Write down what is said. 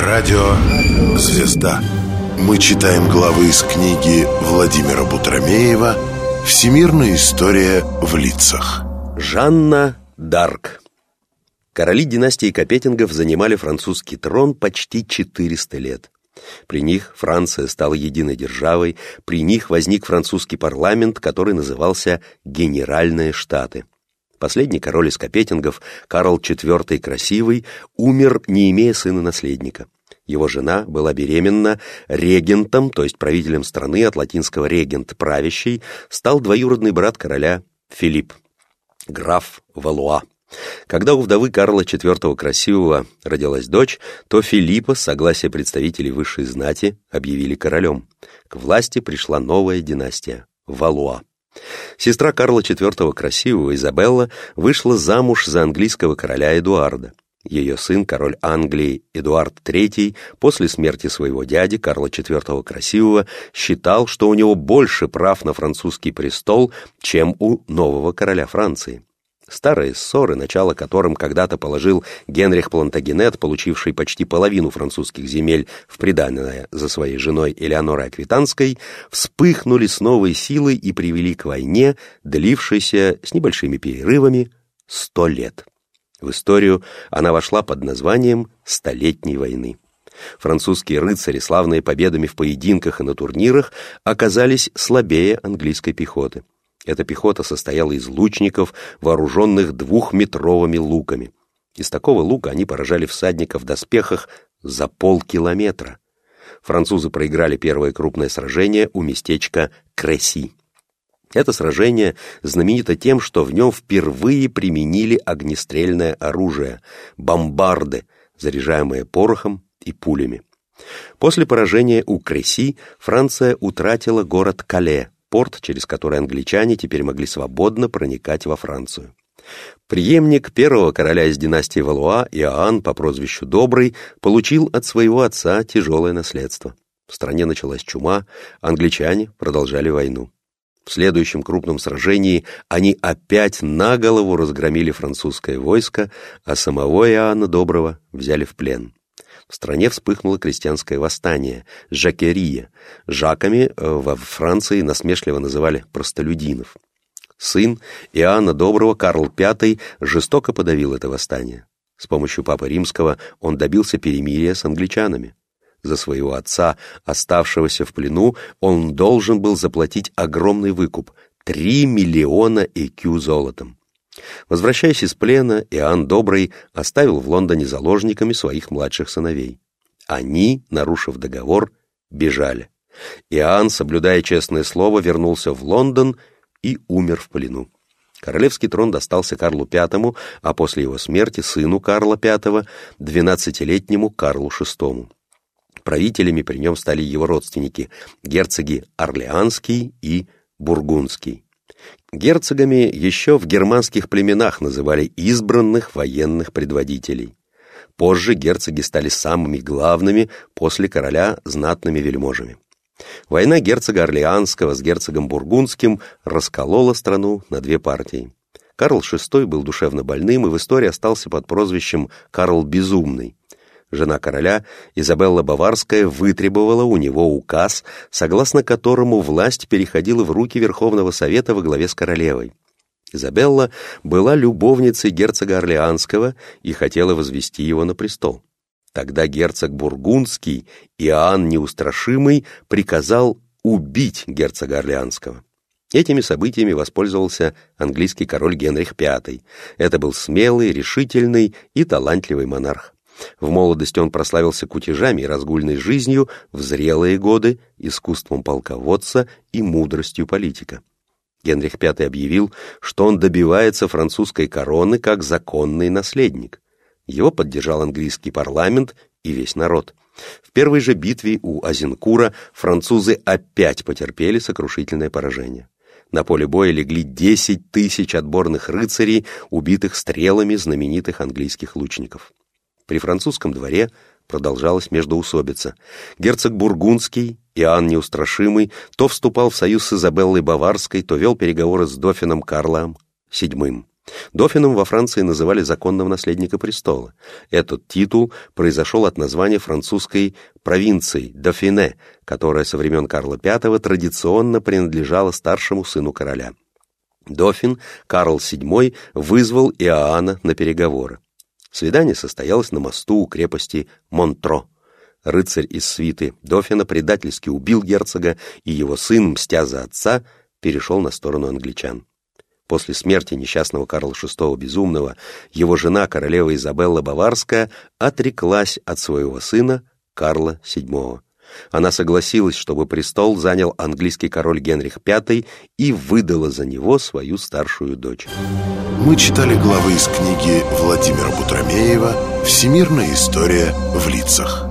Радио «Звезда». Мы читаем главы из книги Владимира Бутромеева «Всемирная история в лицах». Жанна Дарк Короли династии Капетингов занимали французский трон почти 400 лет. При них Франция стала единой державой, при них возник французский парламент, который назывался «Генеральные Штаты». Последний король из Капетингов, Карл IV Красивый, умер, не имея сына-наследника. Его жена была беременна, регентом, то есть правителем страны от латинского регент, правящий, стал двоюродный брат короля Филипп, граф Валуа. Когда у вдовы Карла IV Красивого родилась дочь, то Филиппа, с согласия представителей высшей знати, объявили королем. К власти пришла новая династия – Валуа. Сестра Карла IV Красивого, Изабелла, вышла замуж за английского короля Эдуарда. Ее сын, король Англии Эдуард III, после смерти своего дяди Карла IV Красивого, считал, что у него больше прав на французский престол, чем у нового короля Франции. Старые ссоры, начало которым когда-то положил Генрих Плантагенет, получивший почти половину французских земель в приданное за своей женой Элеонорой Аквитанской, вспыхнули с новой силой и привели к войне, длившейся с небольшими перерывами сто лет. В историю она вошла под названием «Столетней войны». Французские рыцари, славные победами в поединках и на турнирах, оказались слабее английской пехоты. Эта пехота состояла из лучников, вооруженных двухметровыми луками. Из такого лука они поражали всадников в доспехах за полкилометра. Французы проиграли первое крупное сражение у местечка Креси. Это сражение знаменито тем, что в нем впервые применили огнестрельное оружие — бомбарды, заряжаемые порохом и пулями. После поражения у Креси Франция утратила город Кале, порт, через который англичане теперь могли свободно проникать во Францию. Приемник первого короля из династии Валуа, Иоанн по прозвищу Добрый, получил от своего отца тяжелое наследство. В стране началась чума, англичане продолжали войну. В следующем крупном сражении они опять на голову разгромили французское войско, а самого Иоанна Доброго взяли в плен. В стране вспыхнуло крестьянское восстание, жакерия. Жаками э, во Франции насмешливо называли простолюдинов. Сын Иоанна Доброго, Карл V, жестоко подавил это восстание. С помощью Папы Римского он добился перемирия с англичанами. За своего отца, оставшегося в плену, он должен был заплатить огромный выкуп — 3 миллиона ЭКЮ золотом. Возвращаясь из плена, Иоанн Добрый оставил в Лондоне заложниками своих младших сыновей. Они, нарушив договор, бежали. Иоанн, соблюдая честное слово, вернулся в Лондон и умер в плену. Королевский трон достался Карлу V, а после его смерти сыну Карла V, двенадцатилетнему Карлу VI. Правителями при нем стали его родственники, герцоги Орлеанский и Бургундский. Герцогами еще в германских племенах называли избранных военных предводителей. Позже герцоги стали самыми главными после короля знатными вельможами. Война герцога Орлеанского с герцогом Бургундским расколола страну на две партии. Карл VI был душевно больным и в истории остался под прозвищем Карл Безумный. Жена короля, Изабелла Баварская, вытребовала у него указ, согласно которому власть переходила в руки Верховного Совета во главе с королевой. Изабелла была любовницей герцога Орлеанского и хотела возвести его на престол. Тогда герцог Бургундский, Иоанн Неустрашимый, приказал убить герцога Орлеанского. Этими событиями воспользовался английский король Генрих V. Это был смелый, решительный и талантливый монарх. В молодости он прославился кутежами и разгульной жизнью, в зрелые годы — искусством полководца и мудростью политика. Генрих V объявил, что он добивается французской короны как законный наследник. Его поддержал английский парламент и весь народ. В первой же битве у Азенкура французы опять потерпели сокрушительное поражение. На поле боя легли 10 тысяч отборных рыцарей, убитых стрелами знаменитых английских лучников. При французском дворе продолжалась междоусобица. Герцог Бургундский, Иоанн Неустрашимый, то вступал в союз с Изабеллой Баварской, то вел переговоры с дофином Карлом VII. Дофином во Франции называли законного наследника престола. Этот титул произошел от названия французской провинции Дофине, которая со времен Карла V традиционно принадлежала старшему сыну короля. Дофин Карл VII вызвал Иоанна на переговоры. Свидание состоялось на мосту у крепости Монтро. Рыцарь из свиты Дофина предательски убил герцога, и его сын, мстя за отца, перешел на сторону англичан. После смерти несчастного Карла VI Безумного его жена, королева Изабелла Баварская, отреклась от своего сына Карла VII. Она согласилась, чтобы престол занял английский король Генрих V и выдала за него свою старшую дочь. Мы читали главы из книги Владимира Бутромеева «Всемирная история в лицах».